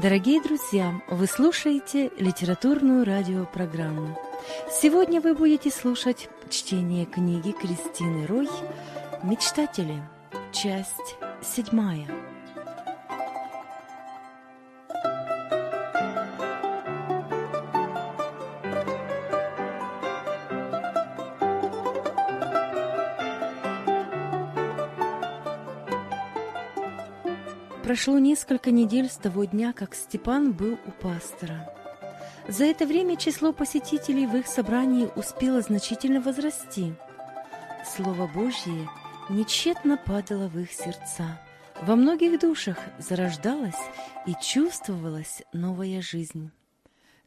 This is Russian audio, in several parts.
Дорогие друзья, вы слушаете литературную радиопрограмму. Сегодня вы будете слушать чтение книги Кристины Рой «Мечтатели», часть седьмая. Прошло несколько недель с того дня, как Степан был у пастора. За это время число посетителей в их собрании успело значительно возрасти. Слово Божье нечетно падало в их сердца. Во многих душах зарождалась и чувствовалась новая жизнь.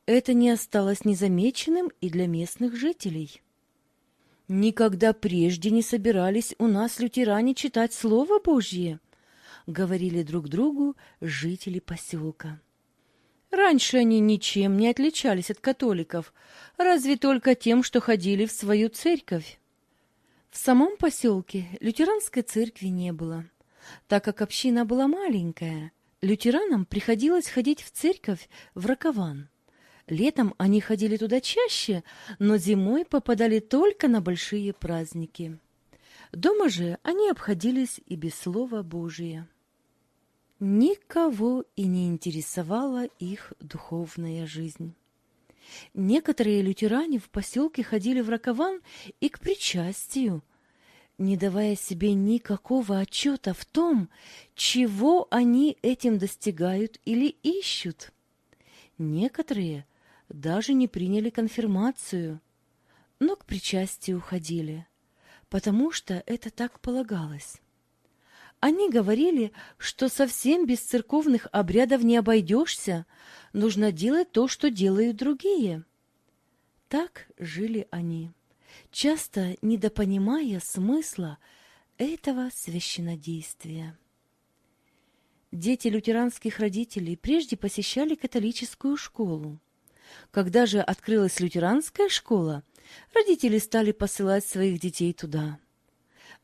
Это не осталось незамеченным и для местных жителей. Никогда прежде не собирались у нас лютеране читать Слово Божье –— говорили друг другу жители поселка. Раньше они ничем не отличались от католиков, разве только тем, что ходили в свою церковь. В самом поселке лютеранской церкви не было. Так как община была маленькая, лютеранам приходилось ходить в церковь в Ракован. Летом они ходили туда чаще, но зимой попадали только на большие праздники. Дома же они обходились и без слова Божия. Никого и не интересовала их духовная жизнь. Некоторые лютеране в поселке ходили в Ракован и к причастию, не давая себе никакого отчета в том, чего они этим достигают или ищут. Некоторые даже не приняли конфирмацию, но к причастию ходили, потому что это так полагалось. Они говорили, что совсем без церковных обрядов не обойдешься, нужно делать то, что делают другие. Так жили они, часто недопонимая смысла этого священнодействия. Дети лютеранских родителей прежде посещали католическую школу. Когда же открылась лютеранская школа, родители стали посылать своих детей туда.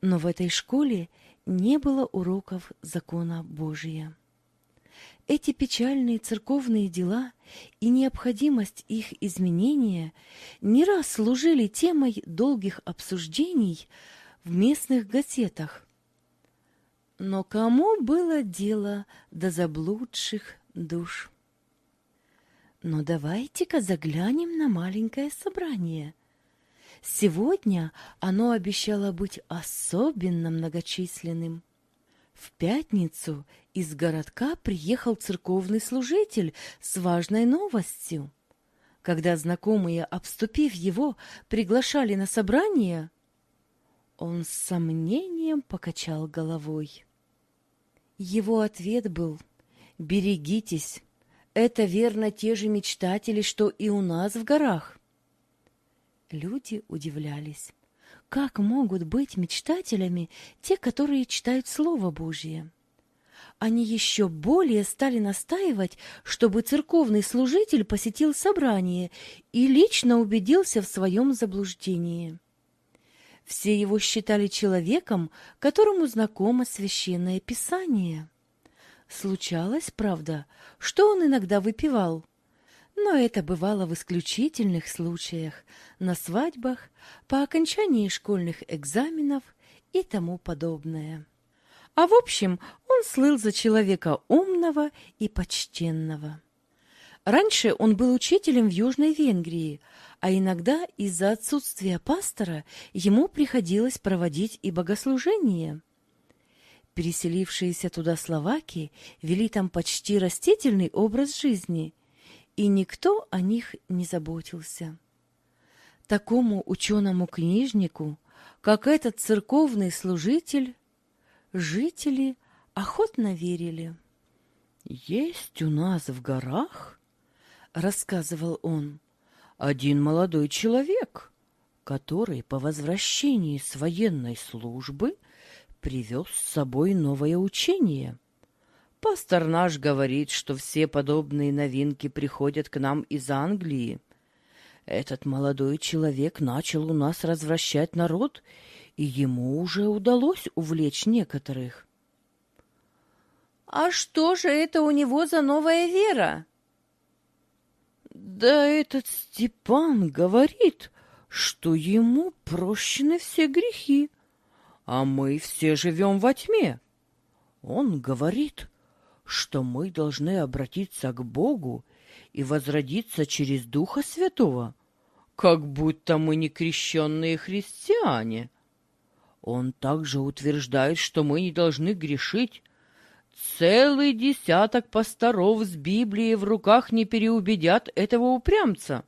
Но в этой школе не было уроков закона Божия. Эти печальные церковные дела и необходимость их изменения не раз служили темой долгих обсуждений в местных газетах. Но кому было дело до заблудших душ? Но давайте-ка заглянем на маленькое собрание – Сегодня оно обещало быть особенно многочисленным. В пятницу из городка приехал церковный служитель с важной новостью. Когда знакомые, обступив его, приглашали на собрание, он с сомнением покачал головой. Его ответ был «Берегитесь, это верно те же мечтатели, что и у нас в горах. Люди удивлялись. Как могут быть мечтателями те, которые читают Слово Божье? Они еще более стали настаивать, чтобы церковный служитель посетил собрание и лично убедился в своем заблуждении. Все его считали человеком, которому знакомо священное писание. Случалось, правда, что он иногда выпивал, но это бывало в исключительных случаях, на свадьбах, по окончании школьных экзаменов и тому подобное. А в общем, он слыл за человека умного и почтенного. Раньше он был учителем в Южной Венгрии, а иногда из-за отсутствия пастора ему приходилось проводить и богослужение. Переселившиеся туда словаки вели там почти растительный образ жизни – и никто о них не заботился. Такому ученому-книжнику, как этот церковный служитель, жители охотно верили. «Есть у нас в горах, — рассказывал он, — один молодой человек, который по возвращении с военной службы привез с собой новое учение — Пастор наш говорит, что все подобные новинки приходят к нам из Англии. Этот молодой человек начал у нас развращать народ, и ему уже удалось увлечь некоторых. А что же это у него за новая вера? Да этот Степан говорит, что ему прощены все грехи, а мы все живем во тьме. Он говорит, что мы должны обратиться к Богу и возродиться через Духа Святого, как будто мы не крещенные христиане. Он также утверждает, что мы не должны грешить. Целый десяток пасторов с Библией в руках не переубедят этого упрямца.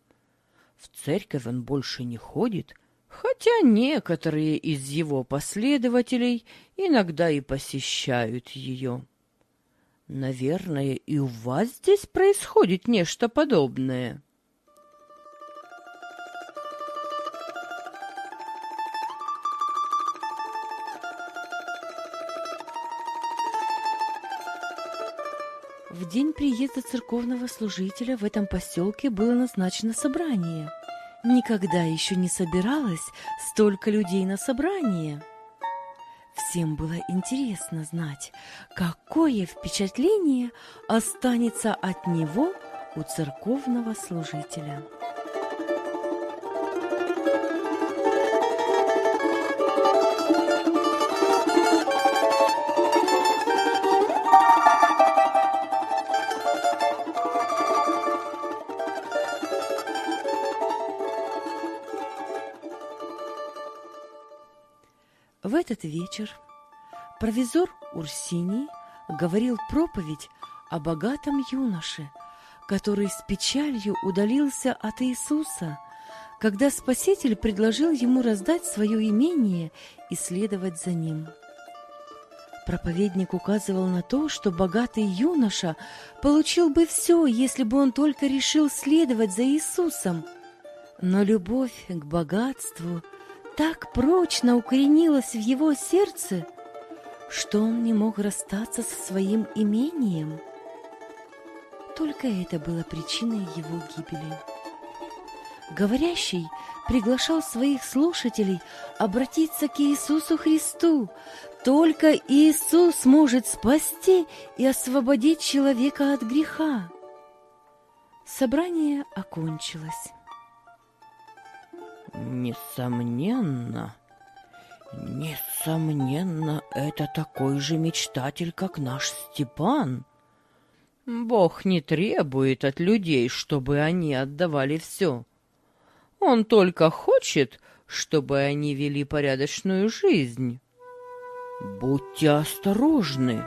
В церковь он больше не ходит, хотя некоторые из его последователей иногда и посещают ее. Наверное, и у вас здесь происходит нечто подобное. В день приезда церковного служителя в этом поселке было назначено собрание. Никогда еще не собиралось столько людей на собрание. Всем было интересно знать, какое впечатление останется от него у церковного служителя. Этот вечер провизор Урсини говорил проповедь о богатом юноше, который с печалью удалился от Иисуса, когда Спаситель предложил ему раздать свое имение и следовать за ним. Проповедник указывал на то, что богатый юноша получил бы все, если бы он только решил следовать за Иисусом. Но любовь к богатству – так прочно укоренилось в его сердце, что он не мог расстаться со своим имением. Только это было причиной его гибели. Говорящий приглашал своих слушателей обратиться к Иисусу Христу. Только Иисус может спасти и освободить человека от греха. Собрание окончилось. Несомненно, несомненно, это такой же мечтатель, как наш Степан. Бог не требует от людей, чтобы они отдавали все. Он только хочет, чтобы они вели порядочную жизнь. Будьте осторожны.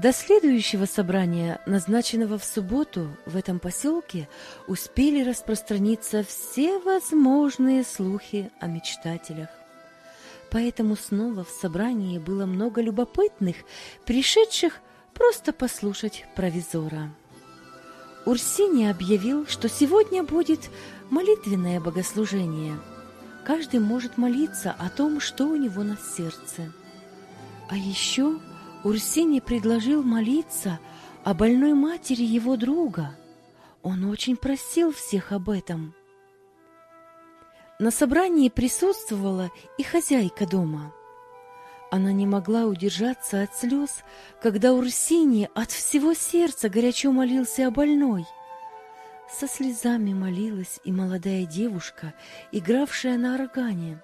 До следующего собрания, назначенного в субботу в этом поселке, успели распространиться все возможные слухи о мечтателях. Поэтому снова в собрании было много любопытных, пришедших просто послушать провизора. Урсини объявил, что сегодня будет молитвенное богослужение. Каждый может молиться о том, что у него на сердце. А еще Урсини предложил молиться о больной матери его друга. Он очень просил всех об этом. На собрании присутствовала и хозяйка дома. Она не могла удержаться от слез, когда Урсини от всего сердца горячо молился о больной. Со слезами молилась и молодая девушка, игравшая на органе.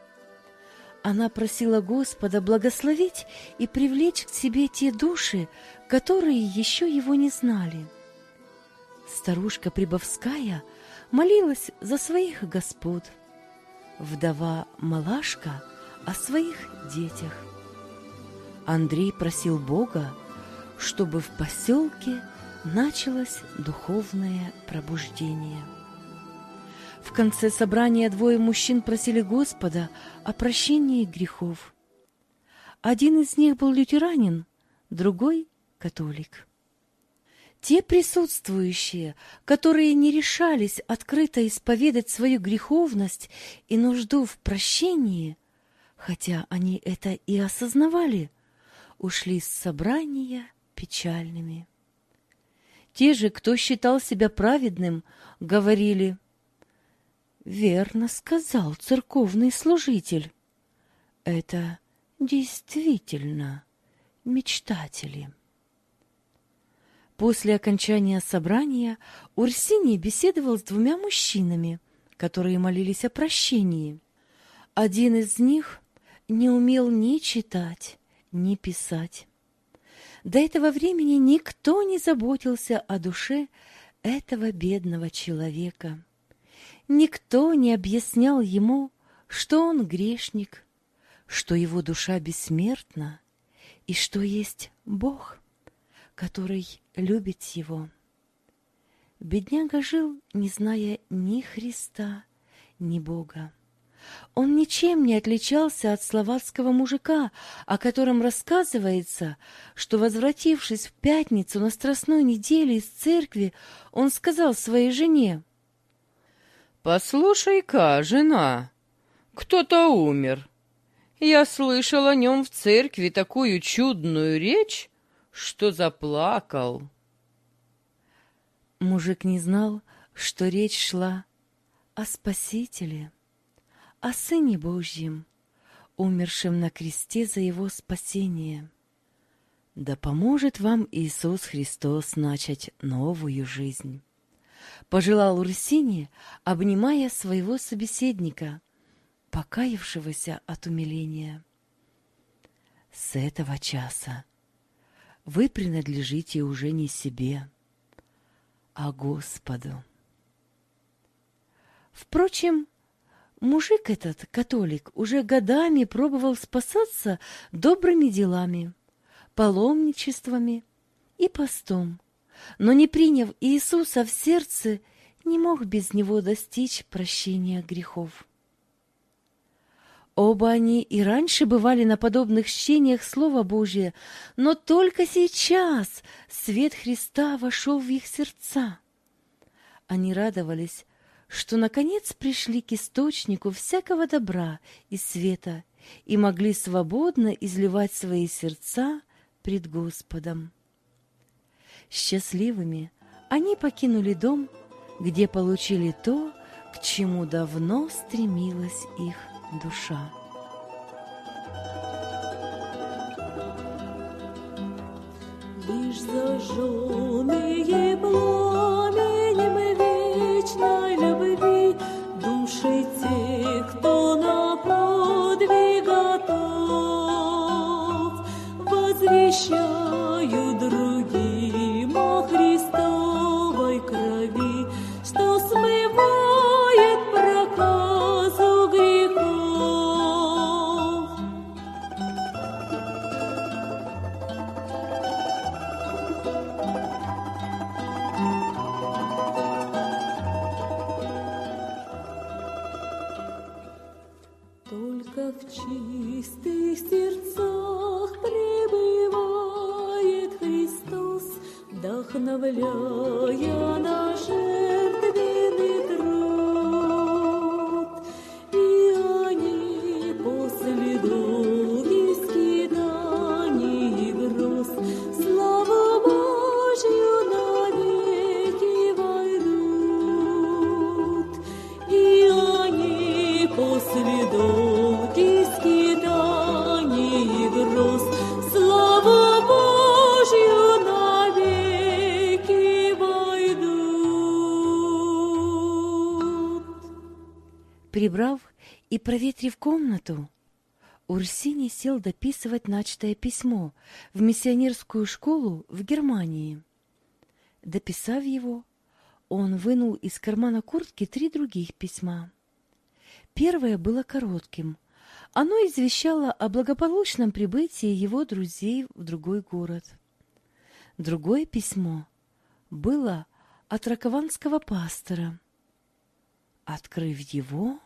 Она просила Господа благословить и привлечь к себе те души, которые еще его не знали. Старушка Прибовская молилась за своих господ, вдова Малашка о своих детях. Андрей просил Бога, чтобы в поселке началось духовное пробуждение. В конце собрания двое мужчин просили Господа о прощении грехов. Один из них был лютеранин, другой — католик. Те присутствующие, которые не решались открыто исповедать свою греховность и нужду в прощении, хотя они это и осознавали, ушли с собрания печальными. Те же, кто считал себя праведным, говорили, «Верно сказал церковный служитель. Это действительно мечтатели». После окончания собрания Урсини беседовал с двумя мужчинами, которые молились о прощении. Один из них не умел ни читать, ни писать. До этого времени никто не заботился о душе этого бедного человека. Никто не объяснял ему, что он грешник, что его душа бессмертна и что есть Бог, который любит его. Бедняга жил, не зная ни Христа, ни Бога. Он ничем не отличался от словацкого мужика, о котором рассказывается, что, возвратившись в пятницу на Страстной неделе из церкви, он сказал своей жене, «Послушай-ка, жена, кто-то умер. Я слышал о нем в церкви такую чудную речь, что заплакал». Мужик не знал, что речь шла о Спасителе о Сыне Божьем, умершем на кресте за его спасение. Да поможет вам Иисус Христос начать новую жизнь. Пожелал Урсине, обнимая своего собеседника, покаявшегося от умиления. С этого часа вы принадлежите уже не себе, а Господу. Впрочем, Мужик этот, католик, уже годами пробовал спасаться добрыми делами, паломничествами и постом, но не приняв Иисуса в сердце, не мог без него достичь прощения грехов. Оба они и раньше бывали на подобных чтениях Слова Божия, но только сейчас свет Христа вошел в их сердца. Они радовались, что наконец пришли к источнику всякого добра и света и могли свободно изливать свои сердца пред Господом. Счастливыми они покинули дом, где получили то, к чему давно стремилась их душа. Лишь зажженные пламенем вечной любви души тех, кто на подвиг готов, возвещают lovely. Прибрав и проветрив комнату, Урсини сел дописывать начатое письмо в миссионерскую школу в Германии. Дописав его, он вынул из кармана куртки три других письма. Первое было коротким. Оно извещало о благополучном прибытии его друзей в другой город. Другое письмо было от ракованского пастора. Открыв его,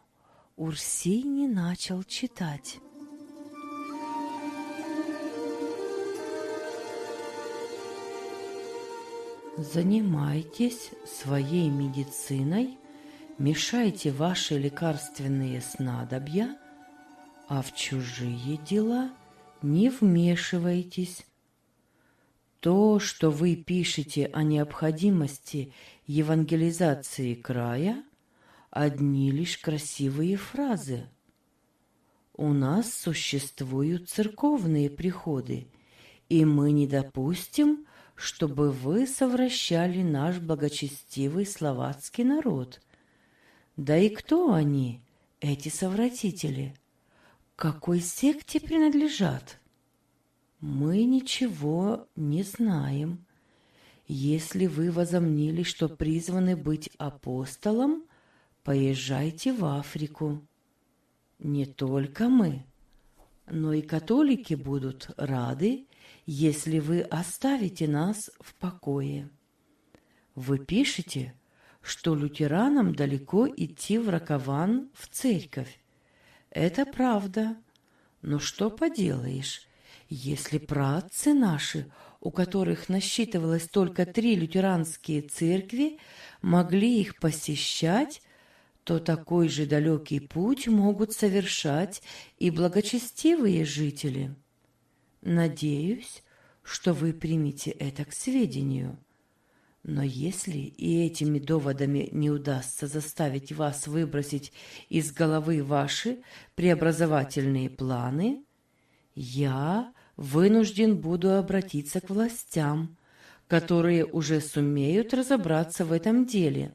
Урсини начал читать. Занимайтесь своей медициной, мешайте ваши лекарственные снадобья, а в чужие дела не вмешивайтесь. То, что вы пишете о необходимости евангелизации края, одни лишь красивые фразы. У нас существуют церковные приходы, и мы не допустим, чтобы вы совращали наш благочестивый словацкий народ. Да и кто они, эти совратители? какой секте принадлежат? Мы ничего не знаем. Если вы возомнили, что призваны быть апостолом, поезжайте в Африку. Не только мы, но и католики будут рады, если вы оставите нас в покое. Вы пишете, что лютеранам далеко идти в Ракован в церковь. Это правда. Но что поделаешь, если праотцы наши, у которых насчитывалось только три лютеранские церкви, могли их посещать, то такой же далекий путь могут совершать и благочестивые жители. Надеюсь, что вы примете это к сведению. Но если и этими доводами не удастся заставить вас выбросить из головы ваши преобразовательные планы, я вынужден буду обратиться к властям, которые уже сумеют разобраться в этом деле.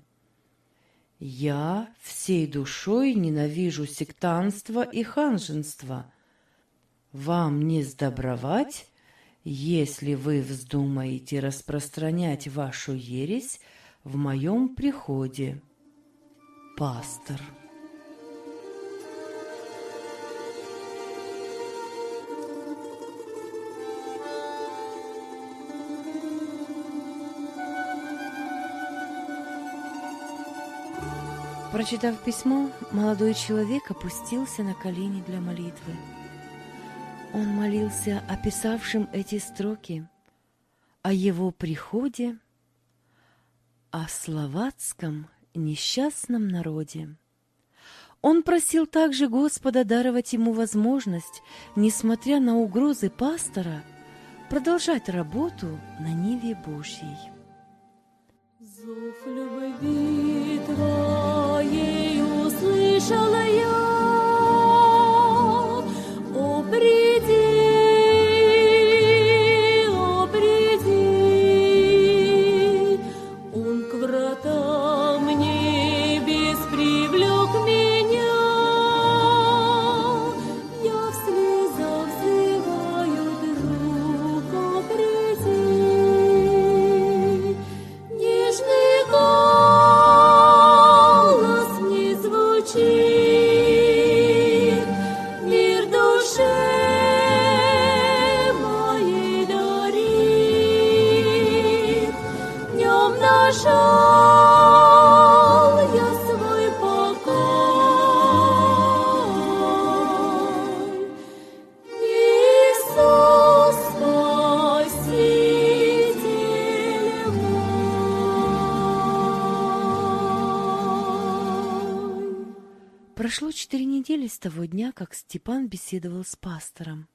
Я всей душой ненавижу сектанство и ханженство. Вам не сдобровать если вы вздумаете распространять вашу ересь в моем приходе. Пастор. Прочитав письмо, молодой человек опустился на колени для молитвы. Он молился описавшим эти строки, о его приходе, о словацком несчастном народе. Он просил также Господа даровать ему возможность, несмотря на угрозы пастора, продолжать работу на Ниве Божьей. Зов любви услышала я, Прошло того дня, как Степан беседовал с пастором.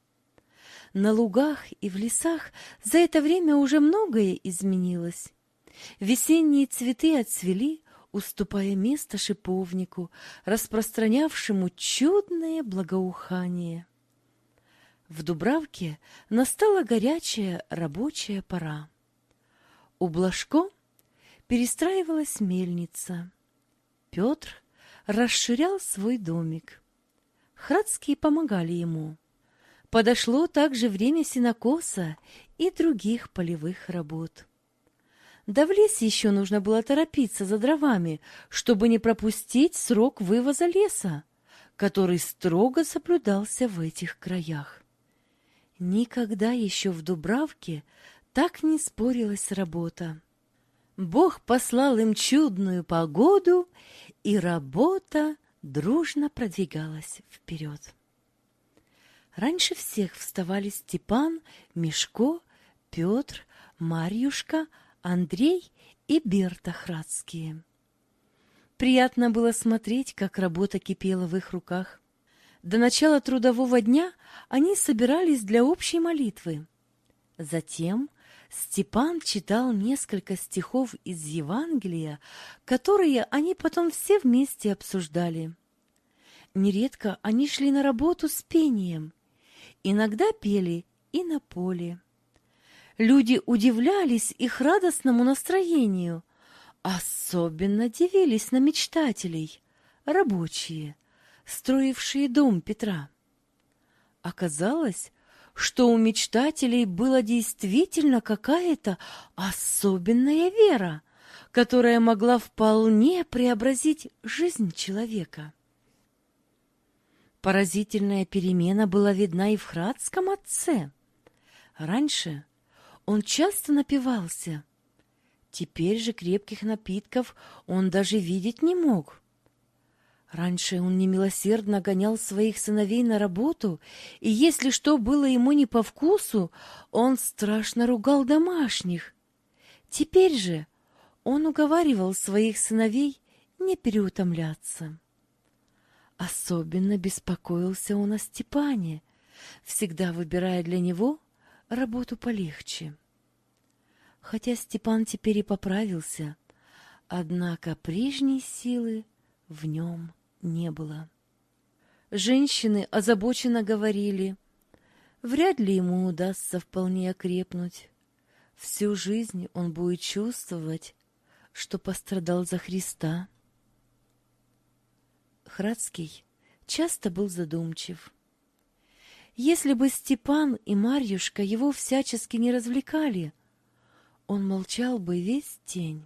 На лугах и в лесах за это время уже многое изменилось. Весенние цветы отцвели, уступая место шиповнику, распространявшему чудное благоухание. В Дубравке настала горячая рабочая пора. У Блажко перестраивалась мельница. Петр расширял свой домик. Храдские помогали ему. Подошло также время сенокоса и других полевых работ. Да в лес еще нужно было торопиться за дровами, чтобы не пропустить срок вывоза леса, который строго соблюдался в этих краях. Никогда еще в Дубравке так не спорилась работа. Бог послал им чудную погоду, и работа дружно продвигалась вперед. Раньше всех вставали Степан, Мишко, Петр, Марьюшка, Андрей и Берта Храдские. Приятно было смотреть, как работа кипела в их руках. До начала трудового дня они собирались для общей молитвы. Затем Степан читал несколько стихов из Евангелия, которые они потом все вместе обсуждали. Нередко они шли на работу с пением, иногда пели и на поле. Люди удивлялись их радостному настроению, особенно дивились на мечтателей, рабочие, строившие дом Петра. Оказалось, что у мечтателей была действительно какая-то особенная вера, которая могла вполне преобразить жизнь человека. Поразительная перемена была видна и в Храдском отце. Раньше он часто напивался. Теперь же крепких напитков он даже видеть не мог. Раньше он немилосердно гонял своих сыновей на работу, и если что было ему не по вкусу, он страшно ругал домашних. Теперь же он уговаривал своих сыновей не переутомляться. Особенно беспокоился он о Степане, всегда выбирая для него работу полегче. Хотя Степан теперь и поправился, однако прежней силы в нем не было. Женщины озабоченно говорили, вряд ли ему удастся вполне окрепнуть. Всю жизнь он будет чувствовать, что пострадал за Христа. Храдский часто был задумчив. Если бы Степан и Марьюшка его всячески не развлекали, он молчал бы весь день,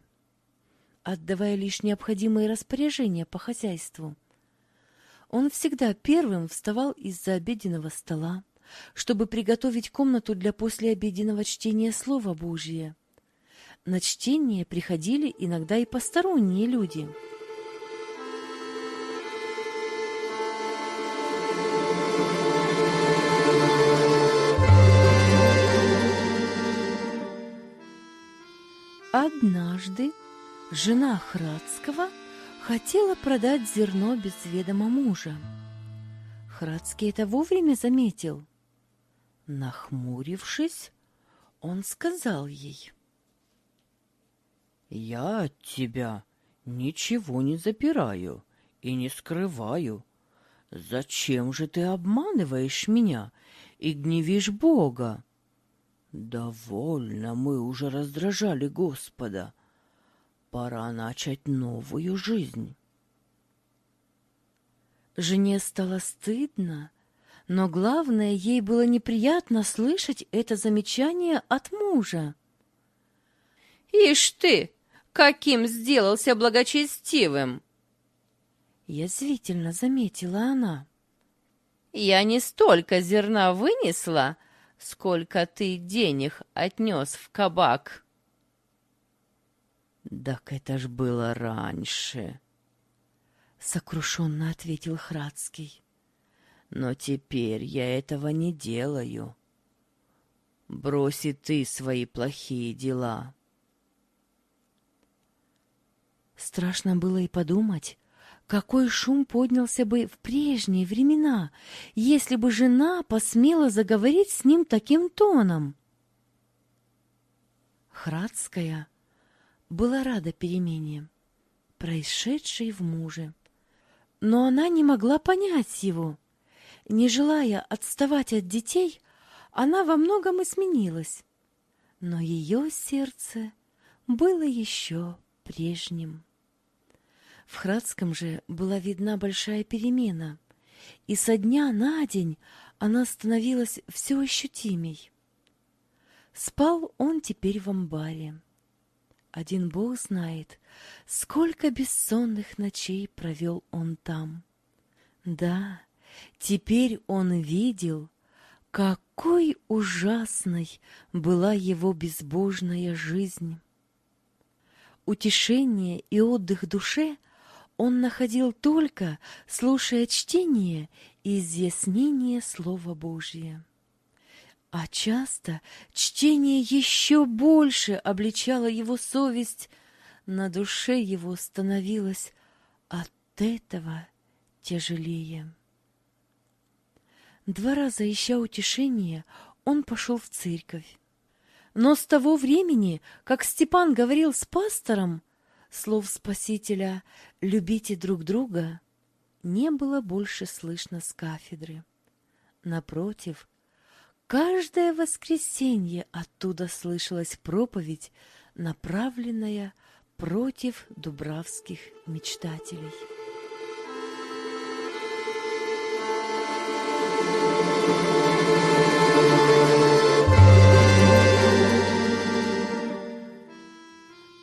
отдавая лишь необходимые распоряжения по хозяйству. Он всегда первым вставал из-за обеденного стола, чтобы приготовить комнату для послеобеденного чтения Слова Божия. На чтение приходили иногда и посторонние люди — Однажды жена Храдского хотела продать зерно без ведома мужа. Храдский это вовремя заметил. Нахмурившись, он сказал ей. «Я от тебя ничего не запираю и не скрываю. Зачем же ты обманываешь меня и гневишь Бога? Довольно мы уже раздражали Господа. Пора начать новую жизнь. Жене стало стыдно, но главное, ей было неприятно слышать это замечание от мужа. «Ишь ты, каким сделался благочестивым!» Язвительно заметила она. «Я не столько зерна вынесла, сколько ты денег отнес в кабак. Так это ж было раньше, сокрушенно ответил Храдский. Но теперь я этого не делаю. Броси ты свои плохие дела. Страшно было и подумать, какой шум поднялся бы в прежние времена, если бы жена посмела заговорить с ним таким тоном? Храдская была рада перемене, происшедшей в муже, но она не могла понять его. Не желая отставать от детей, она во многом изменилась, но ее сердце было еще прежним. В Храдском же была видна большая перемена, и со дня на день она становилась все ощутимей. Спал он теперь в амбаре. Один Бог знает, сколько бессонных ночей провел он там. Да, теперь он видел, какой ужасной была его безбожная жизнь. Утешение и отдых душе он находил только, слушая чтение и изъяснение Слова Божия. А часто чтение еще больше обличало его совесть, на душе его становилось от этого тяжелее. Два раза ища утешения, он пошел в церковь. Но с того времени, как Степан говорил с пастором, слов Спасителя «любите друг друга» не было больше слышно с кафедры. Напротив, каждое воскресенье оттуда слышалась проповедь, направленная против дубравских мечтателей.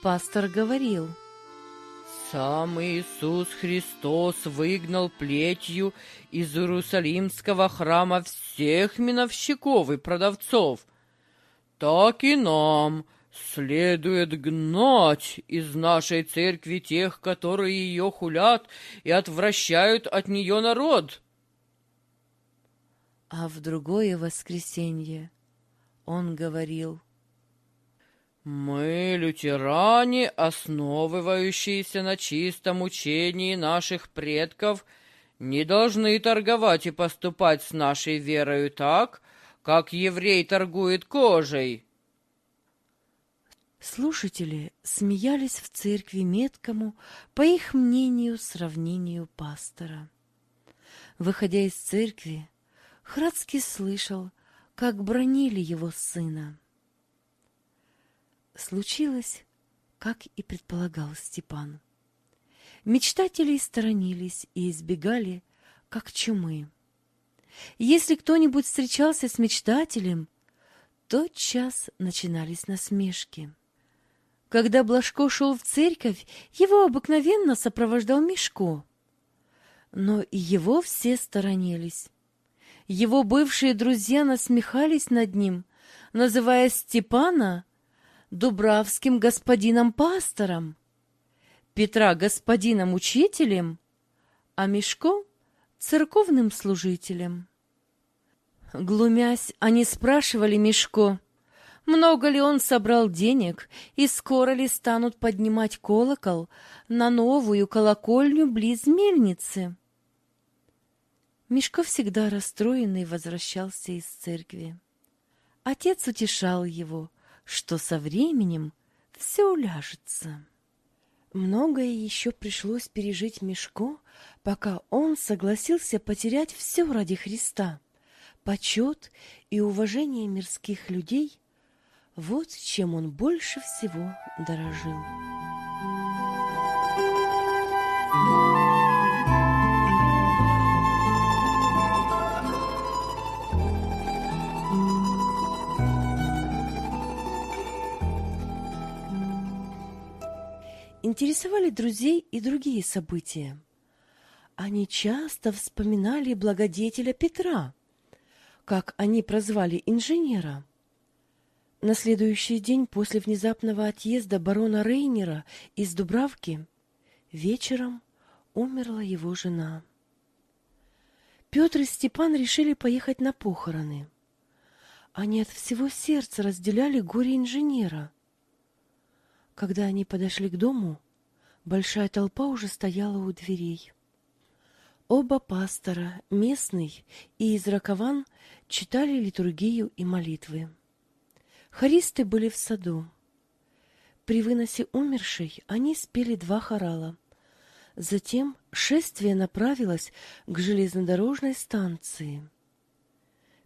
Пастор говорил, «Сам Иисус Христос выгнал плетью из Иерусалимского храма всех миновщиков и продавцов. Так и нам следует гнать из нашей церкви тех, которые ее хулят и отвращают от нее народ». А в другое воскресенье он говорил – мы, лютеране, основывающиеся на чистом учении наших предков, не должны торговать и поступать с нашей верою так, как еврей торгует кожей. Слушатели смеялись в церкви меткому, по их мнению, сравнению пастора. Выходя из церкви, Храдский слышал, как бронили его сына. Случилось, как и предполагал Степан. Мечтатели сторонились и избегали, как чумы. Если кто-нибудь встречался с мечтателем, тот час начинались насмешки. Когда Блажко шел в церковь, его обыкновенно сопровождал Мишко. Но и его все сторонились. Его бывшие друзья насмехались над ним, называя Степана Дубравским господином-пастором, Петра господином-учителем, а Мишко — церковным служителем. Глумясь, они спрашивали Мишко, много ли он собрал денег и скоро ли станут поднимать колокол на новую колокольню близ мельницы. Мишко всегда расстроенный возвращался из церкви. Отец утешал его — что со временем все уляжется. Многое еще пришлось пережить Мешко, пока он согласился потерять все ради Христа. Почет и уважение мирских людей — вот чем он больше всего дорожил. Интересовали друзей и другие события. Они часто вспоминали благодетеля Петра, как они прозвали инженера. На следующий день после внезапного отъезда барона Рейнера из Дубравки вечером умерла его жена. Петр и Степан решили поехать на похороны. Они от всего сердца разделяли горе инженера – когда они подошли к дому, большая толпа уже стояла у дверей. Оба пастора, местный и из Ракован, читали литургию и молитвы. Хористы были в саду. При выносе умершей они спели два хорала. Затем шествие направилось к железнодорожной станции.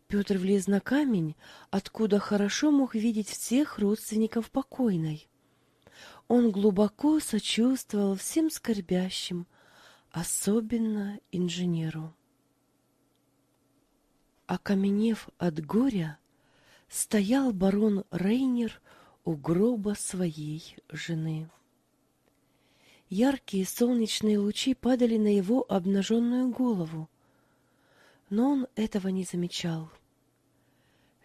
Петр влез на камень, откуда хорошо мог видеть всех родственников покойной. Он глубоко сочувствовал всем скорбящим, особенно инженеру. Окаменев от горя, стоял барон Рейнер у гроба своей жены. Яркие солнечные лучи падали на его обнаженную голову, но он этого не замечал.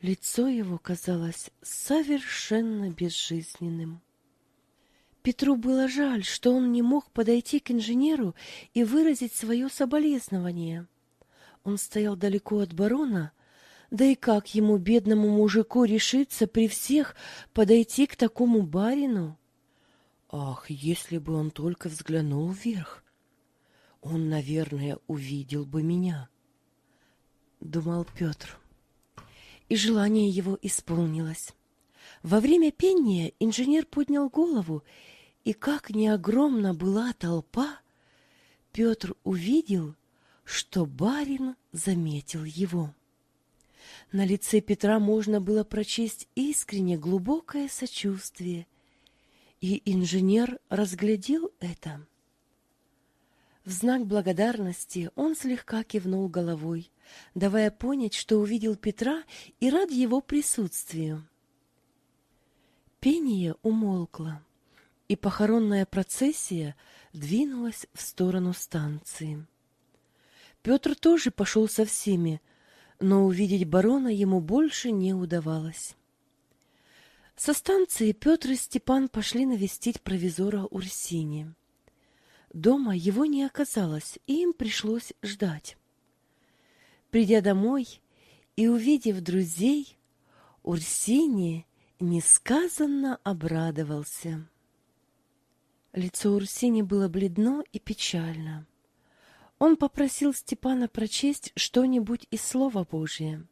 Лицо его казалось совершенно безжизненным. Петру было жаль, что он не мог подойти к инженеру и выразить свое соболезнование. Он стоял далеко от барона, да и как ему, бедному мужику, решиться при всех подойти к такому барину? Ах, если бы он только взглянул вверх, он, наверное, увидел бы меня, — думал Петр. И желание его исполнилось. Во время пения инженер поднял голову, и как не огромна была толпа, Петр увидел, что барин заметил его. На лице Петра можно было прочесть искренне глубокое сочувствие, и инженер разглядел это. В знак благодарности он слегка кивнул головой, давая понять, что увидел Петра и рад его присутствию. Пение умолкло, и похоронная процессия двинулась в сторону станции. Петр тоже пошел со всеми, но увидеть барона ему больше не удавалось. Со станции Петр и Степан пошли навестить провизора Урсини. Дома его не оказалось, и им пришлось ждать. Придя домой и увидев друзей, Урсини несказанно обрадовался. Лицо Урсини было бледно и печально. Он попросил Степана прочесть что-нибудь из Слова Божия.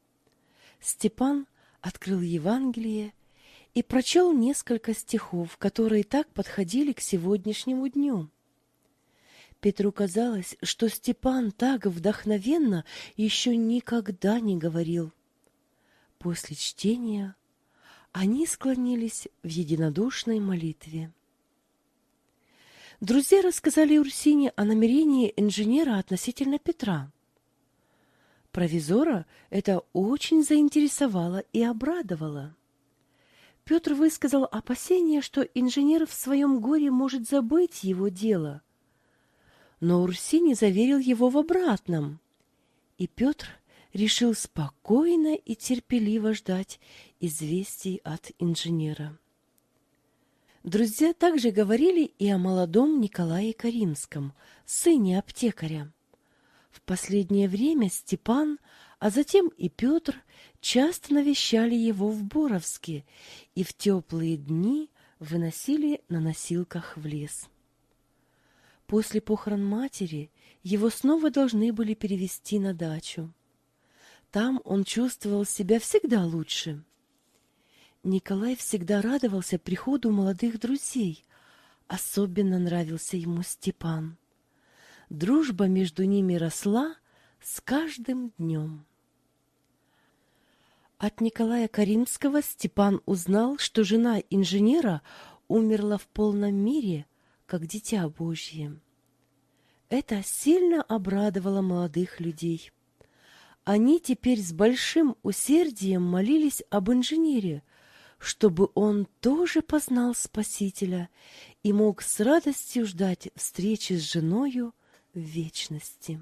Степан открыл Евангелие и прочел несколько стихов, которые так подходили к сегодняшнему дню. Петру казалось, что Степан так вдохновенно еще никогда не говорил. После чтения они склонились в единодушной молитве. Друзья рассказали Урсине о намерении инженера относительно Петра. Провизора это очень заинтересовало и обрадовало. Петр высказал опасение, что инженер в своем горе может забыть его дело. Но Урсини заверил его в обратном, и Петр решил спокойно и терпеливо ждать известий от инженера. Друзья также говорили и о молодом Николае Каримском, сыне аптекаря. В последнее время Степан, а затем и Петр часто навещали его в Боровске и в теплые дни выносили на носилках в лес. После похорон матери его снова должны были перевести на дачу. Там он чувствовал себя всегда лучше. Николай всегда радовался приходу молодых друзей. Особенно нравился ему Степан. Дружба между ними росла с каждым днем. От Николая Каримского Степан узнал, что жена инженера умерла в полном мире, как дитя Божье. Это сильно обрадовало молодых людей. Они теперь с большим усердием молились об инженере, чтобы он тоже познал Спасителя и мог с радостью ждать встречи с женою в вечности.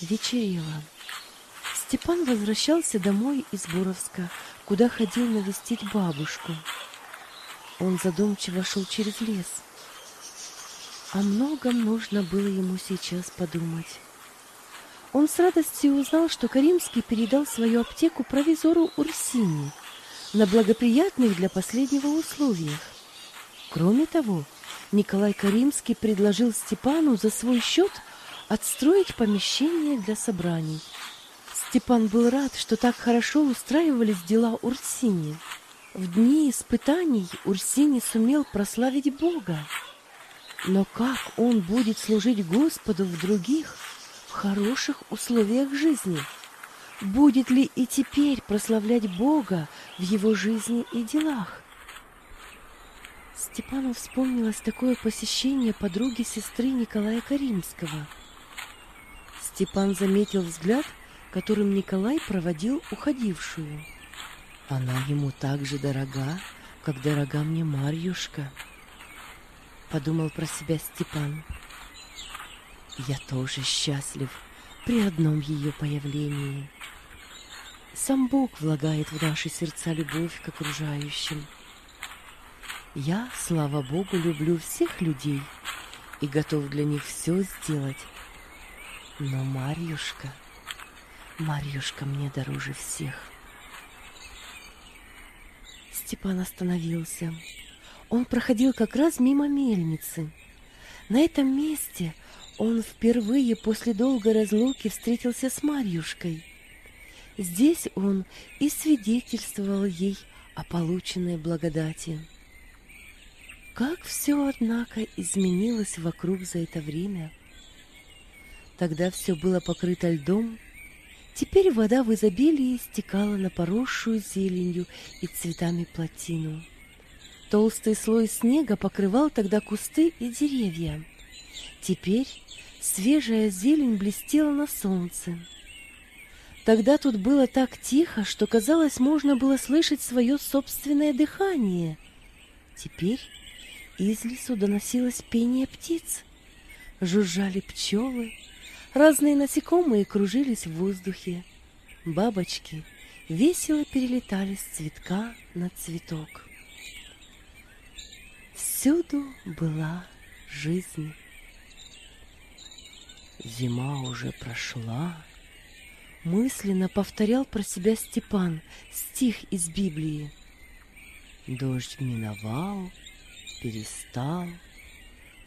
Вечерело. Степан возвращался домой из Боровска, куда ходил навестить бабушку. Он задумчиво шел через лес. О многом нужно было ему сейчас подумать. Он с радостью узнал, что Каримский передал свою аптеку провизору Урсини на благоприятных для последнего условиях. Кроме того, Николай Каримский предложил Степану за свой счет отстроить помещение для собраний. Степан был рад, что так хорошо устраивались дела Урсини. В дни испытаний Урсини сумел прославить Бога. Но как он будет служить Господу в других, хороших условиях жизни? Будет ли и теперь прославлять Бога в его жизни и делах? Степану вспомнилось такое посещение подруги сестры Николая Каримского. Степан заметил взгляд, которым Николай проводил уходившую. Она ему так же дорога, как дорога мне Марьюшка, подумал про себя Степан. Я тоже счастлив при одном ее появлении. Сам Бог влагает в наши сердца любовь к окружающим. Я, слава Богу, люблю всех людей и готов для них все сделать. Но Марьюшка, Марьюшка мне дороже всех. Степан остановился. Он проходил как раз мимо мельницы. На этом месте он впервые после долгой разлуки встретился с Марьюшкой. Здесь он и свидетельствовал ей о полученной благодати. Как все, однако, изменилось вокруг за это время. Тогда все было покрыто льдом, теперь вода в изобилии стекала на поросшую зеленью и цветами плотину. Толстый слой снега покрывал тогда кусты и деревья. Теперь свежая зелень блестела на солнце. Тогда тут было так тихо, что, казалось, можно было слышать свое собственное дыхание. Теперь из лесу доносилось пение птиц. Жужжали пчелы, разные насекомые кружились в воздухе. Бабочки весело перелетали с цветка на цветок. Всюду была жизнь. Зима уже прошла. Мысленно повторял про себя Степан стих из Библии. Дождь миновал, перестал,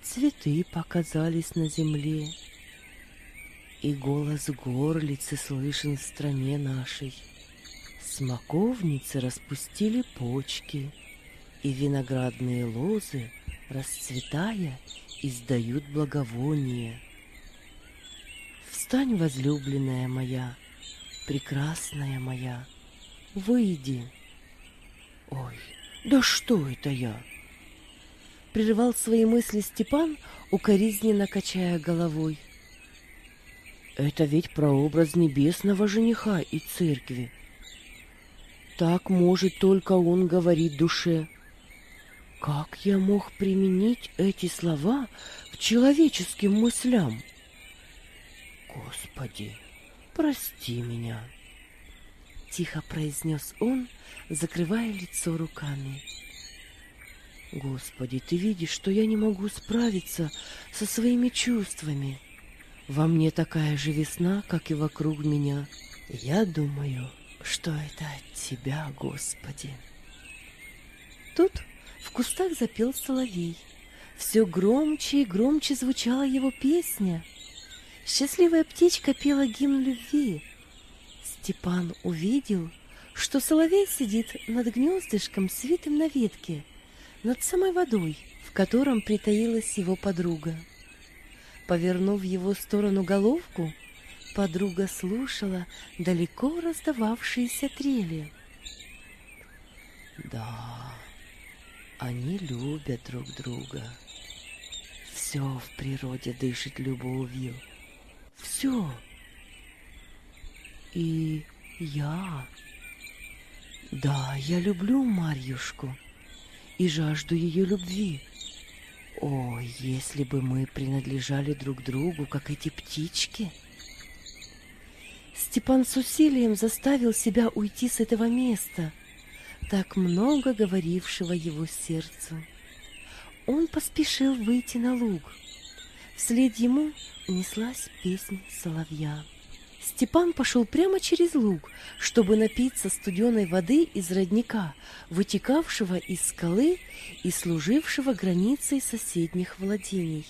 Цветы показались на земле, И голос горлицы слышен в стране нашей. Смоковницы распустили почки, И виноградные лозы, расцветая, Издают благовоние. Встань, возлюбленная моя, прекрасная моя, выйди. Ой, да что это я? Прерывал свои мысли Степан, укоризненно качая головой. Это ведь прообраз небесного жениха и церкви. Так может только он говорить душе. Как я мог применить эти слова к человеческим мыслям? Господи, прости меня тихо произнес он, закрывая лицо руками. Господи, ты видишь, что я не могу справиться со своими чувствами. Во мне такая же весна, как и вокруг меня. Я думаю, что это от тебя, Господи. Тут в кустах запел соловей. Все громче и громче звучала его песня. Счастливая птичка пела гимн любви, Степан увидел, что соловей сидит над гнездышком, свитым на ветке, над самой водой, в котором притаилась его подруга. Повернув его сторону головку, подруга слушала далеко раздававшиеся трели. Да, они любят друг друга. Все в природе дышит любовью. Все и я. Да, я люблю Марьюшку и жажду ее любви. О, если бы мы принадлежали друг другу, как эти птички! Степан с усилием заставил себя уйти с этого места, так много говорившего его сердцу. Он поспешил выйти на луг. Вслед ему неслась песнь соловья. Степан пошел прямо через луг, чтобы напиться студеной воды из родника, вытекавшего из скалы и служившего границей соседних владений.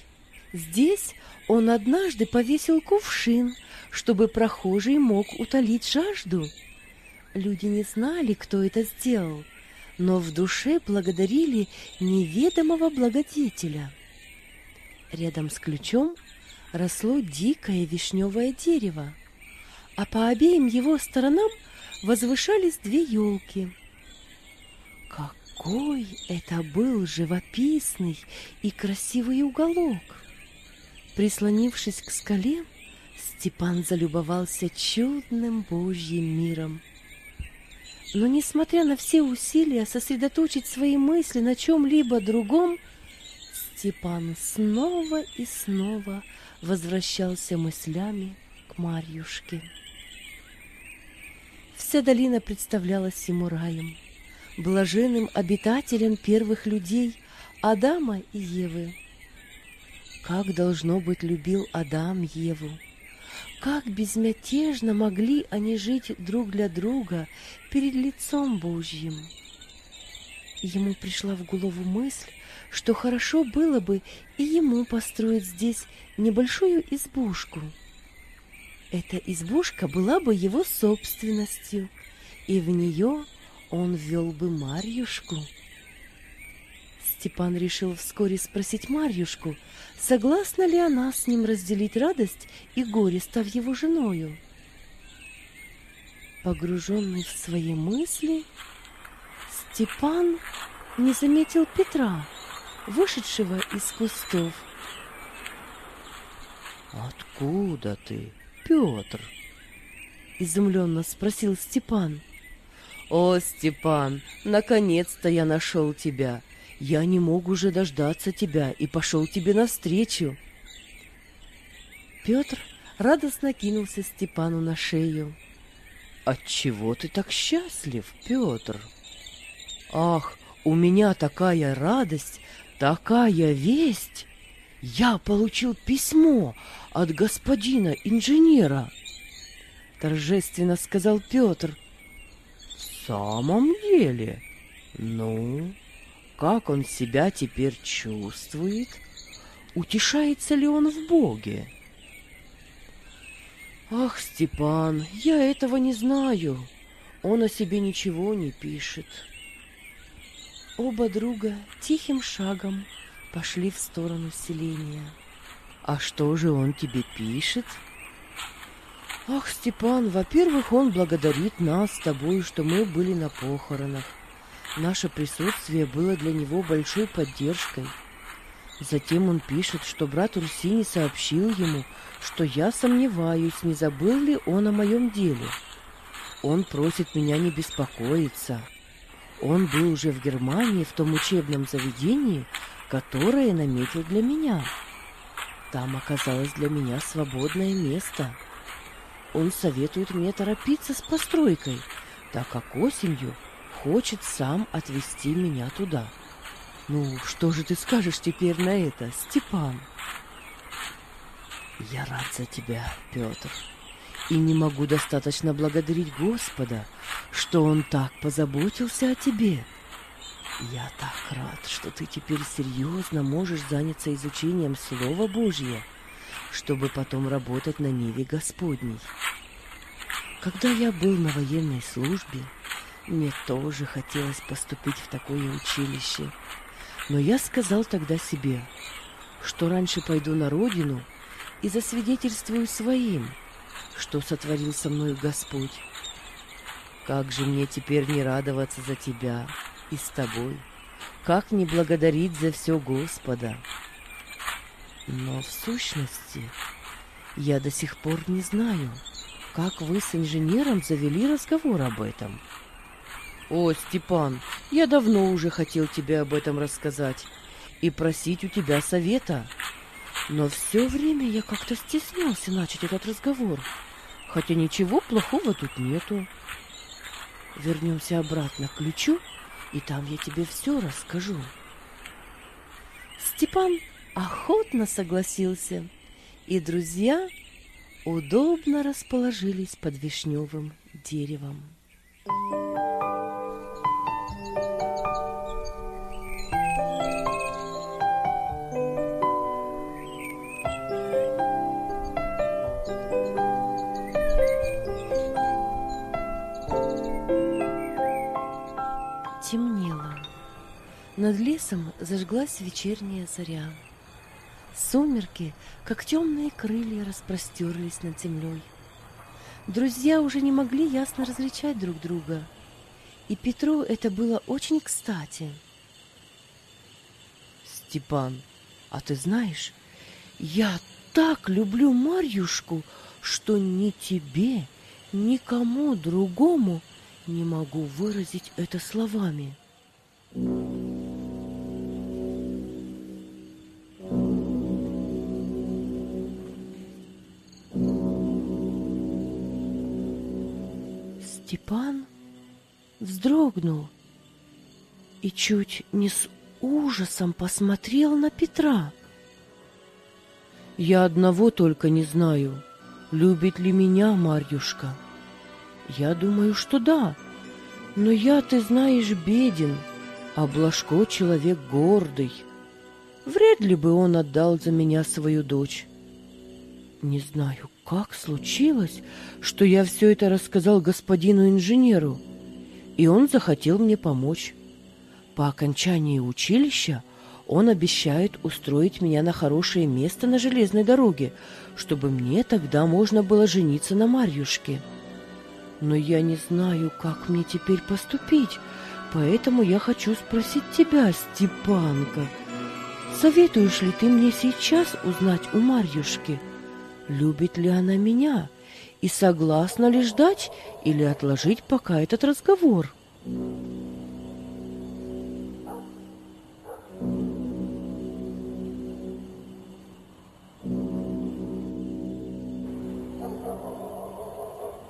Здесь он однажды повесил кувшин, чтобы прохожий мог утолить жажду. Люди не знали, кто это сделал, но в душе благодарили неведомого благодетеля. Рядом с ключом росло дикое вишневое дерево а по обеим его сторонам возвышались две елки. Какой это был живописный и красивый уголок! Прислонившись к скале, Степан залюбовался чудным Божьим миром. Но, несмотря на все усилия сосредоточить свои мысли на чем-либо другом, Степан снова и снова возвращался мыслями к Марьюшке. Вся долина представлялась ему раем, блаженным обитателем первых людей Адама и Евы. Как, должно быть, любил Адам Еву, как безмятежно могли они жить друг для друга перед лицом Божьим. Ему пришла в голову мысль, что хорошо было бы и ему построить здесь небольшую избушку. Эта избушка была бы его собственностью, и в нее он ввел бы Марьюшку. Степан решил вскоре спросить Марьюшку, согласна ли она с ним разделить радость и горе, став его женою. Погруженный в свои мысли, Степан не заметил Петра, вышедшего из кустов. «Откуда ты, Петр?» — изумленно спросил Степан. «О, Степан, наконец-то я нашел тебя! Я не мог уже дождаться тебя и пошел тебе навстречу!» Петр радостно кинулся Степану на шею. «Отчего ты так счастлив, Петр?» «Ах, у меня такая радость, такая весть! Я получил письмо от господина инженера!» Торжественно сказал Петр. «В самом деле? Ну, как он себя теперь чувствует? Утешается ли он в Боге?» «Ах, Степан, я этого не знаю. Он о себе ничего не пишет». Оба друга тихим шагом пошли в сторону селения. «А что же он тебе пишет?» «Ах, Степан, во-первых, он благодарит нас с тобой, что мы были на похоронах. Наше присутствие было для него большой поддержкой. Затем он пишет, что брат Урсини сообщил ему, что я сомневаюсь, не забыл ли он о моем деле. Он просит меня не беспокоиться. Он был уже в Германии в том учебном заведении, которое наметил для меня. Там оказалось для меня свободное место. Он советует мне торопиться с постройкой, так как осенью хочет сам отвезти меня туда. Ну, что же ты скажешь теперь на это, Степан? Я рад за тебя, Петр, и не могу достаточно благодарить Господа, что Он так позаботился о тебе. Я так рад, что ты теперь серьезно можешь заняться изучением Слова Божьего, чтобы потом работать на Ниве Господней. Когда я был на военной службе, мне тоже хотелось поступить в такое училище. Но я сказал тогда себе, что раньше пойду на родину и засвидетельствую своим, что сотворил со мной Господь. Как же мне теперь не радоваться за тебя и с тобой? Как не благодарить за все Господа? Но в сущности я до сих пор не знаю, как вы с инженером завели разговор об этом. О, Степан, я давно уже хотел тебе об этом рассказать и просить у тебя совета. Но все время я как-то стеснялся начать этот разговор, хотя ничего плохого тут нету. Вернемся обратно к ключу, и там я тебе все расскажу. Степан охотно согласился, и друзья удобно расположились под вишневым деревом. Темнело. Над лесом зажглась вечерняя заря. Сумерки, как темные крылья, распростерлись над землей. Друзья уже не могли ясно различать друг друга, и Петру это было очень кстати. Степан, а ты знаешь, я так люблю Марьюшку, что ни тебе, никому другому не могу выразить это словами. Степан вздрогнул и чуть не с ужасом посмотрел на Петра. Я одного только не знаю, любит ли меня Марьюшка. Я думаю, что да, но я, ты знаешь, беден, А Блажко человек гордый. Вряд ли бы он отдал за меня свою дочь. Не знаю, как случилось, что я все это рассказал господину инженеру, и он захотел мне помочь. По окончании училища он обещает устроить меня на хорошее место на железной дороге, чтобы мне тогда можно было жениться на Марьюшке. Но я не знаю, как мне теперь поступить, поэтому я хочу спросить тебя, Степанка. Советуешь ли ты мне сейчас узнать у Марьюшки, любит ли она меня и согласна ли ждать или отложить пока этот разговор?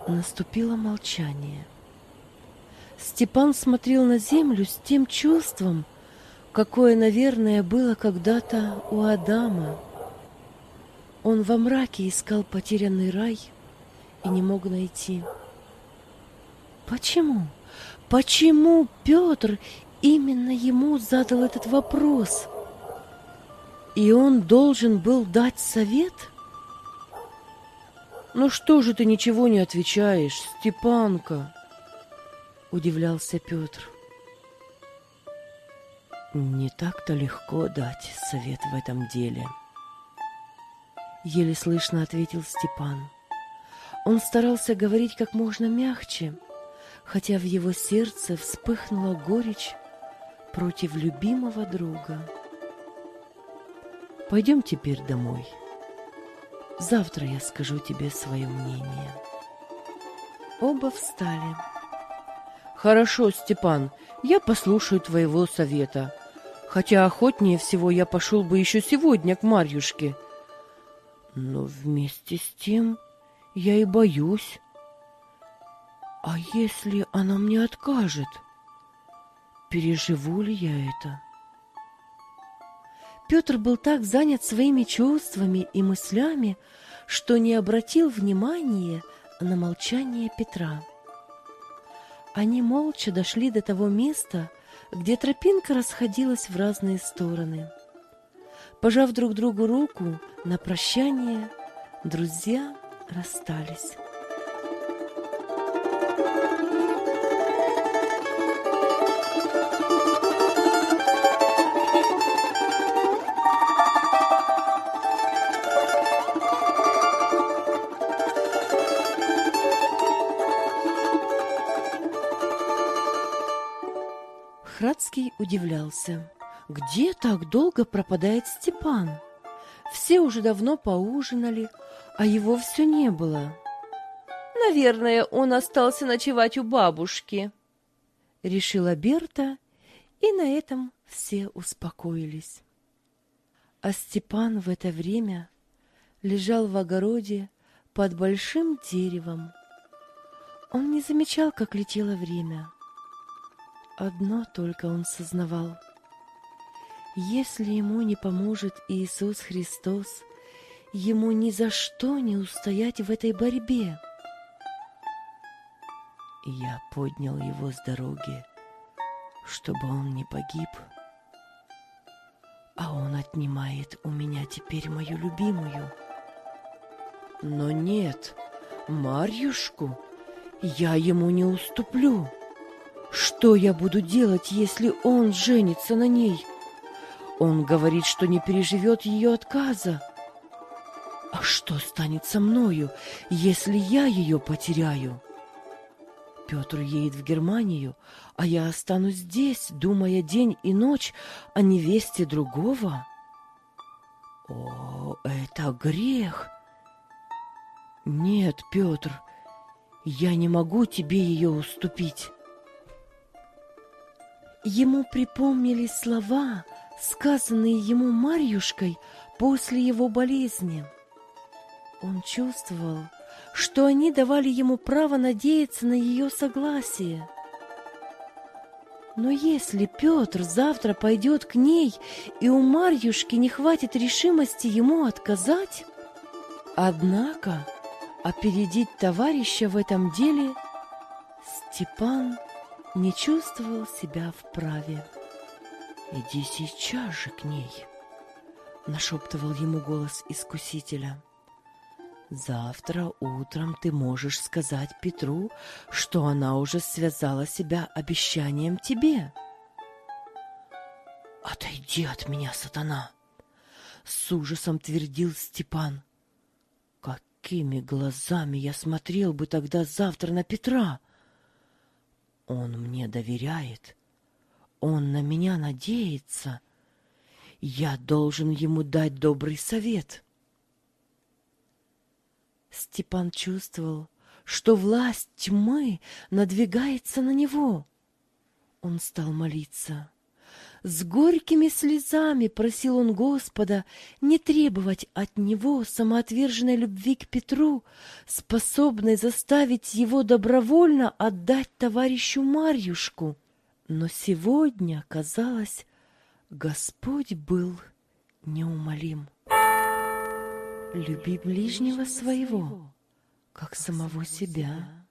Наступило молчание. Степан смотрел на землю с тем чувством, какое, наверное, было когда-то у Адама. Он во мраке искал потерянный рай и не мог найти. Почему? Почему Петр именно ему задал этот вопрос? И он должен был дать совет? Ну что же ты ничего не отвечаешь, Степанка? Удивлялся Петр. Не так-то легко дать совет в этом деле. Еле слышно ответил Степан. Он старался говорить как можно мягче, хотя в его сердце вспыхнула горечь против любимого друга. Пойдем теперь домой. Завтра я скажу тебе свое мнение. Оба встали. Хорошо, Степан, я послушаю твоего совета. Хотя охотнее всего я пошел бы еще сегодня к Марьюшке. Но вместе с тем я и боюсь. А если она мне откажет? Переживу ли я это? Петр был так занят своими чувствами и мыслями, что не обратил внимания на молчание Петра. Они молча дошли до того места, где тропинка расходилась в разные стороны. Пожав друг другу руку на прощание, друзья расстались. Храдский удивлялся. Где так долго пропадает Степан? Все уже давно поужинали, а его все не было. Наверное, он остался ночевать у бабушки, решила Берта, и на этом все успокоились. А Степан в это время лежал в огороде под большим деревом. Он не замечал, как летело время. Одно только он сознавал. Если ему не поможет Иисус Христос, ему ни за что не устоять в этой борьбе. Я поднял его с дороги, чтобы он не погиб, а он отнимает у меня теперь мою любимую. Но нет, Марьюшку я ему не уступлю. Что я буду делать, если он женится на ней? Он говорит, что не переживет ее отказа. А что станет со мною, если я ее потеряю? Петр едет в Германию, а я останусь здесь, думая день и ночь о невесте другого. О, это грех! Нет, Петр, я не могу тебе ее уступить. Ему припомнились слова, сказанные ему Марьюшкой после его болезни. Он чувствовал, что они давали ему право надеяться на ее согласие. Но если Петр завтра пойдет к ней, и у Марьюшки не хватит решимости ему отказать, однако опередить товарища в этом деле Степан не чувствовал себя вправе. Иди сейчас же к ней, нашептывал ему голос искусителя. Завтра утром ты можешь сказать Петру, что она уже связала себя обещанием тебе. Отойди от меня, сатана! С ужасом твердил Степан. Какими глазами я смотрел бы тогда завтра на Петра? Он мне доверяет. Он на меня надеется. Я должен ему дать добрый совет. Степан чувствовал, что власть тьмы надвигается на него. Он стал молиться. С горькими слезами просил он Господа не требовать от него самоотверженной любви к Петру, способной заставить его добровольно отдать товарищу Марьюшку. Но сегодня, казалось, Господь был неумолим. Люби ближнего своего, как самого себя.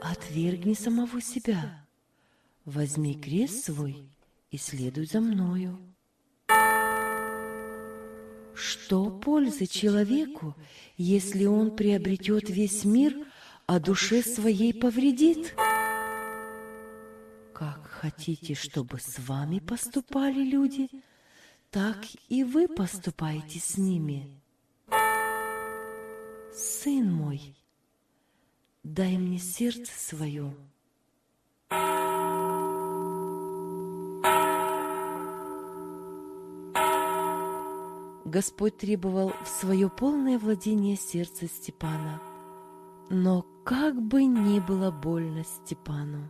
Отвергни самого себя Возьми крест свой и следуй за мною. Что пользы человеку, если он приобретет весь мир, а душе своей повредит? Как хотите, чтобы с вами поступали люди, так и вы поступаете с ними. Сын мой, дай мне сердце свое. Господь требовал в свое полное владение сердца Степана. Но как бы ни было больно Степану.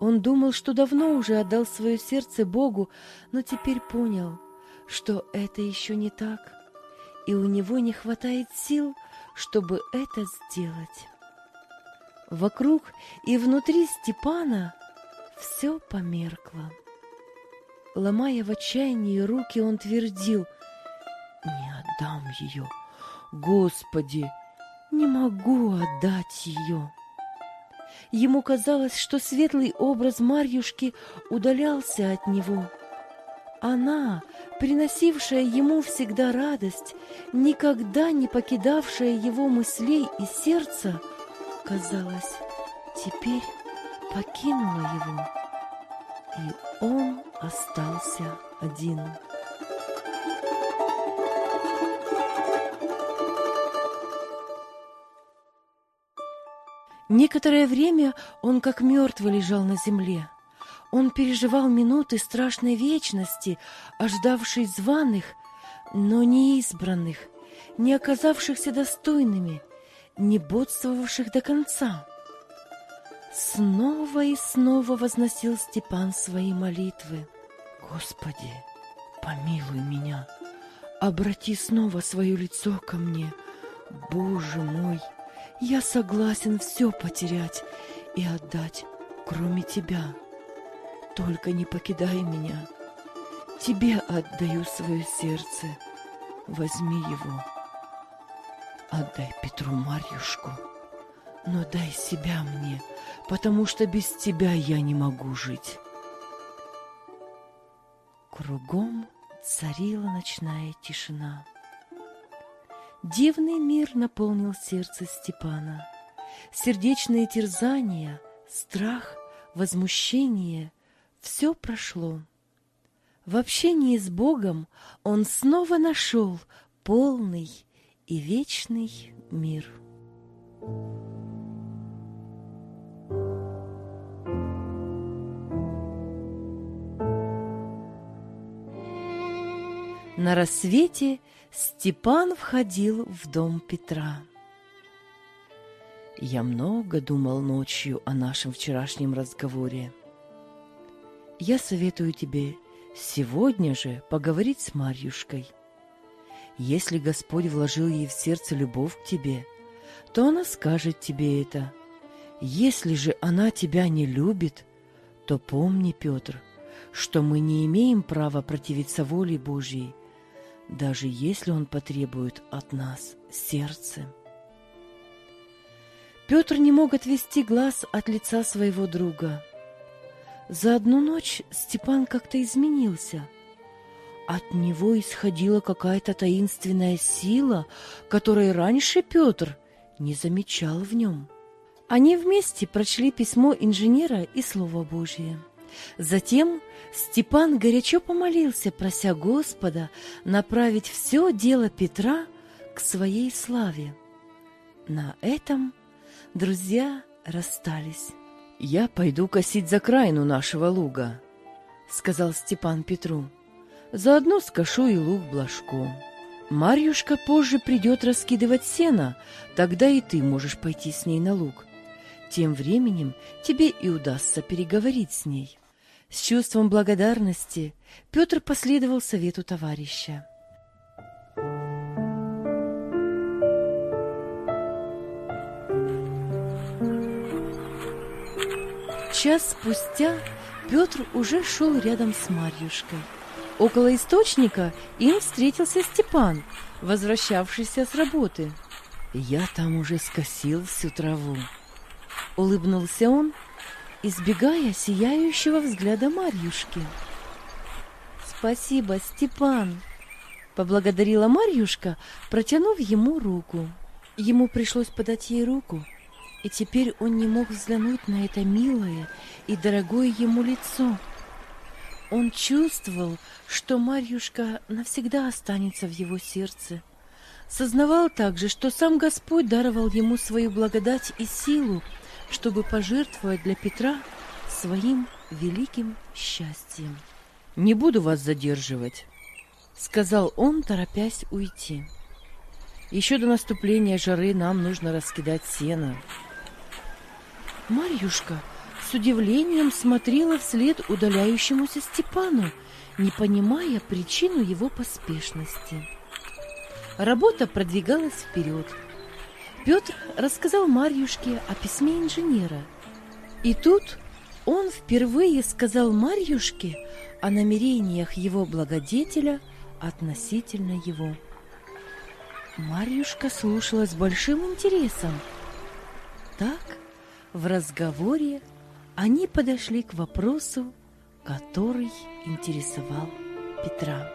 Он думал, что давно уже отдал свое сердце Богу, но теперь понял, что это еще не так, и у него не хватает сил, чтобы это сделать. Вокруг и внутри Степана все померкло. Ломая в отчаянии руки, он твердил, «Не отдам ее! Господи, не могу отдать ее!» Ему казалось, что светлый образ Марьюшки удалялся от него. Она, приносившая ему всегда радость, никогда не покидавшая его мыслей и сердца, казалось, теперь покинула его, и он остался один. Некоторое время он как мертвый лежал на земле. Он переживал минуты страшной вечности, ожидавшей званых, но не избранных, не оказавшихся достойными, не бодствовавших до конца. Снова и снова возносил Степан свои молитвы. Господи, помилуй меня, обрати снова свое лицо ко мне. Боже мой, я согласен все потерять и отдать, кроме Тебя. Только не покидай меня. Тебе отдаю свое сердце. Возьми его. Отдай Петру Марьюшку но дай себя мне, потому что без тебя я не могу жить. Кругом царила ночная тишина. Дивный мир наполнил сердце Степана. Сердечные терзания, страх, возмущение — все прошло. В общении с Богом он снова нашел полный и вечный мир. На рассвете Степан входил в дом Петра. Я много думал ночью о нашем вчерашнем разговоре. Я советую тебе сегодня же поговорить с Марьюшкой. Если Господь вложил ей в сердце любовь к тебе, то она скажет тебе это. Если же она тебя не любит, то помни, Петр, что мы не имеем права противиться воле Божьей, даже если он потребует от нас сердце. Петр не мог отвести глаз от лица своего друга. За одну ночь Степан как-то изменился. От него исходила какая-то таинственная сила, которой раньше Петр не замечал в нем. Они вместе прочли письмо инженера и Слово Божье. Затем Степан горячо помолился, прося Господа направить все дело Петра к своей славе. На этом друзья расстались. «Я пойду косить за крайну нашего луга», — сказал Степан Петру. «Заодно скошу и луг Блажко. Марьюшка позже придет раскидывать сено, тогда и ты можешь пойти с ней на луг. Тем временем тебе и удастся переговорить с ней». С чувством благодарности Петр последовал совету товарища. Час спустя Петр уже шел рядом с Марьюшкой. Около источника им встретился Степан, возвращавшийся с работы. «Я там уже скосил всю траву», — улыбнулся он, избегая сияющего взгляда Марьюшки. «Спасибо, Степан!» — поблагодарила Марьюшка, протянув ему руку. Ему пришлось подать ей руку, и теперь он не мог взглянуть на это милое и дорогое ему лицо. Он чувствовал, что Марьюшка навсегда останется в его сердце. Сознавал также, что сам Господь даровал ему свою благодать и силу, чтобы пожертвовать для Петра своим великим счастьем. «Не буду вас задерживать», — сказал он, торопясь уйти. «Еще до наступления жары нам нужно раскидать сено». Марьюшка с удивлением смотрела вслед удаляющемуся Степану, не понимая причину его поспешности. Работа продвигалась вперед — Петр рассказал Марьюшке о письме инженера. И тут он впервые сказал Марьюшке о намерениях его благодетеля относительно его. Марьюшка слушала с большим интересом. Так, в разговоре они подошли к вопросу, который интересовал Петра.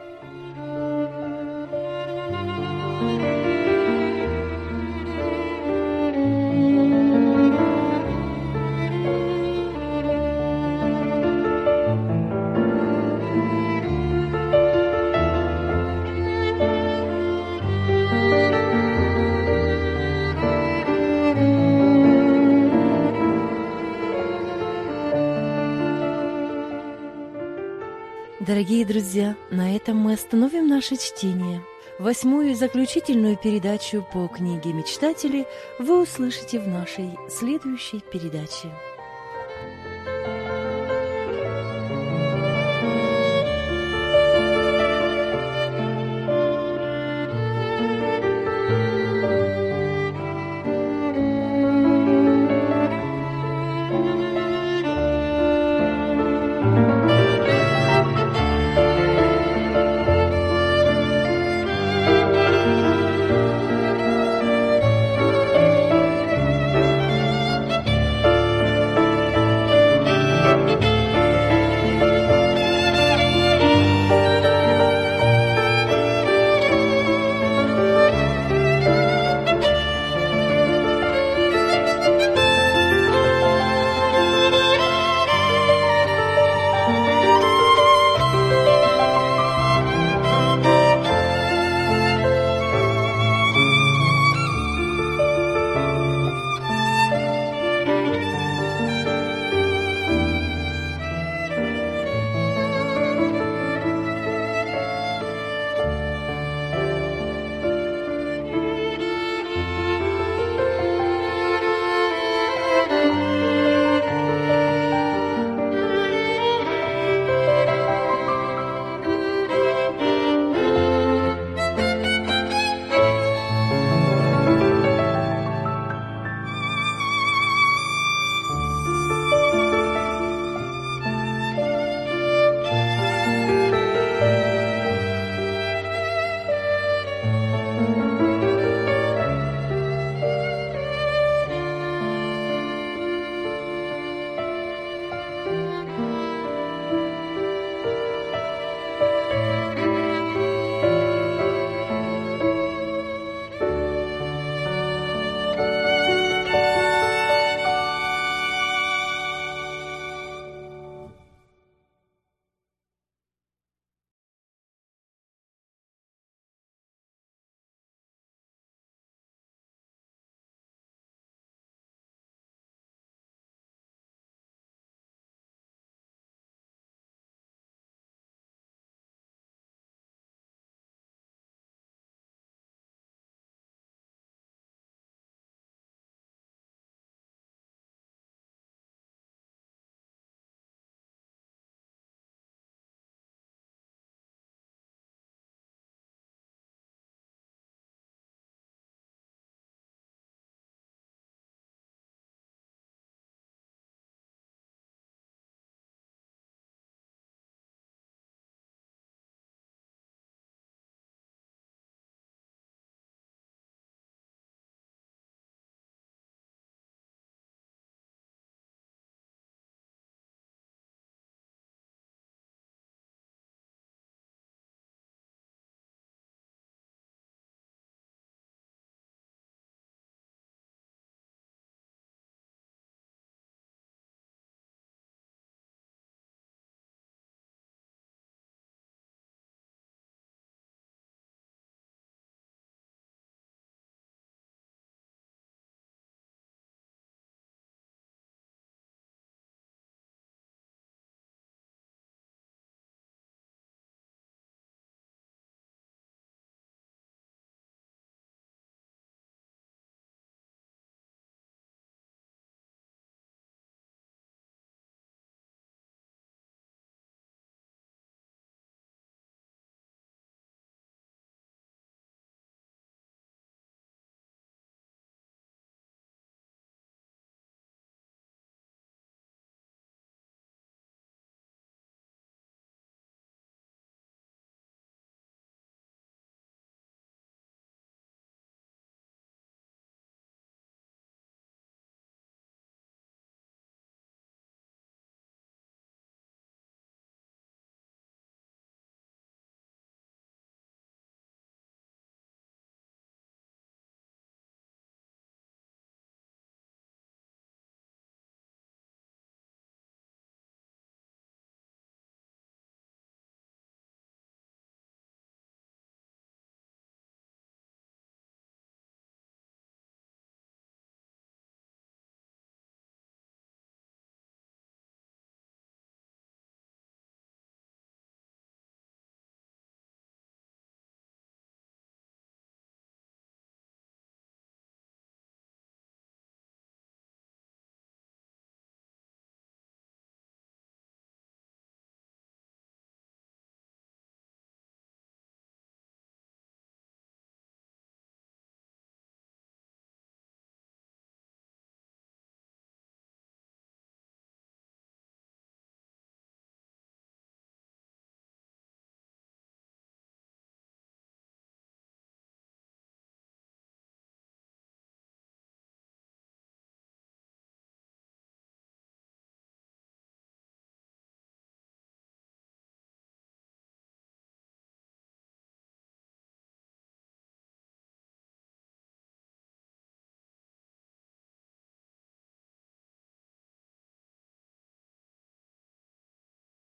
Дорогие друзья, на этом мы остановим наше чтение. Восьмую и заключительную передачу по книге «Мечтатели» вы услышите в нашей следующей передаче.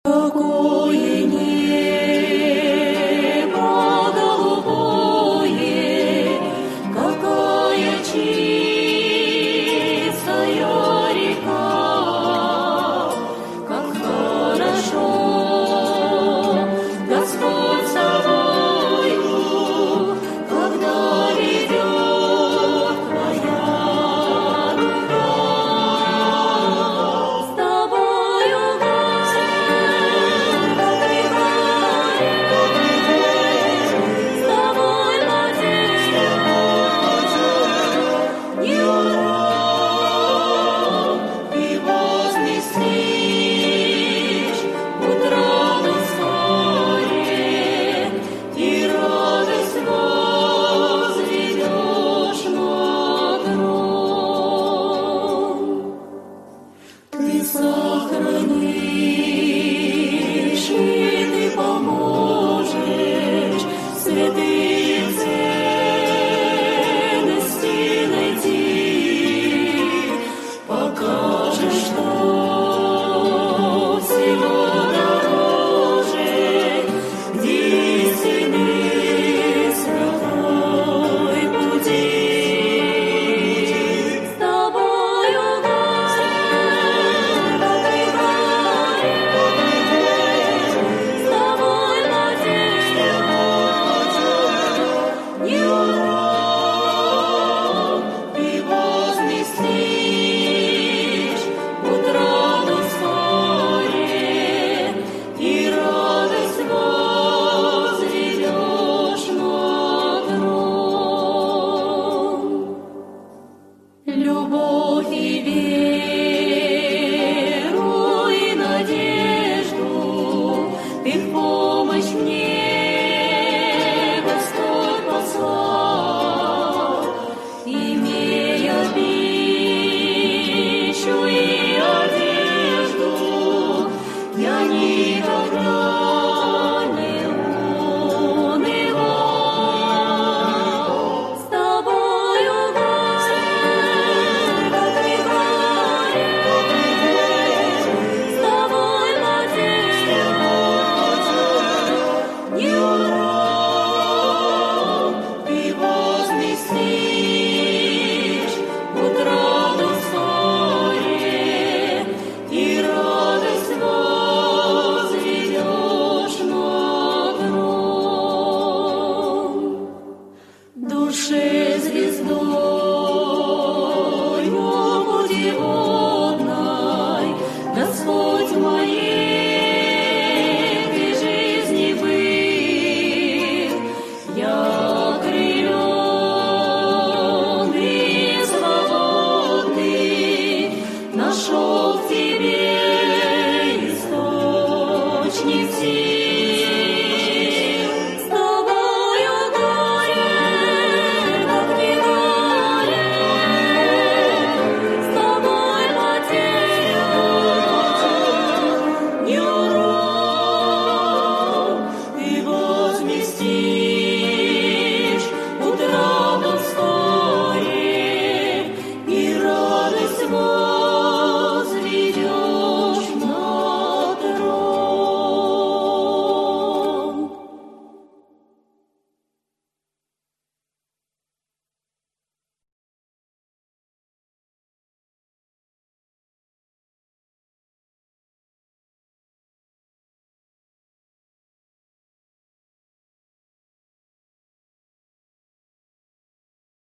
Какое небо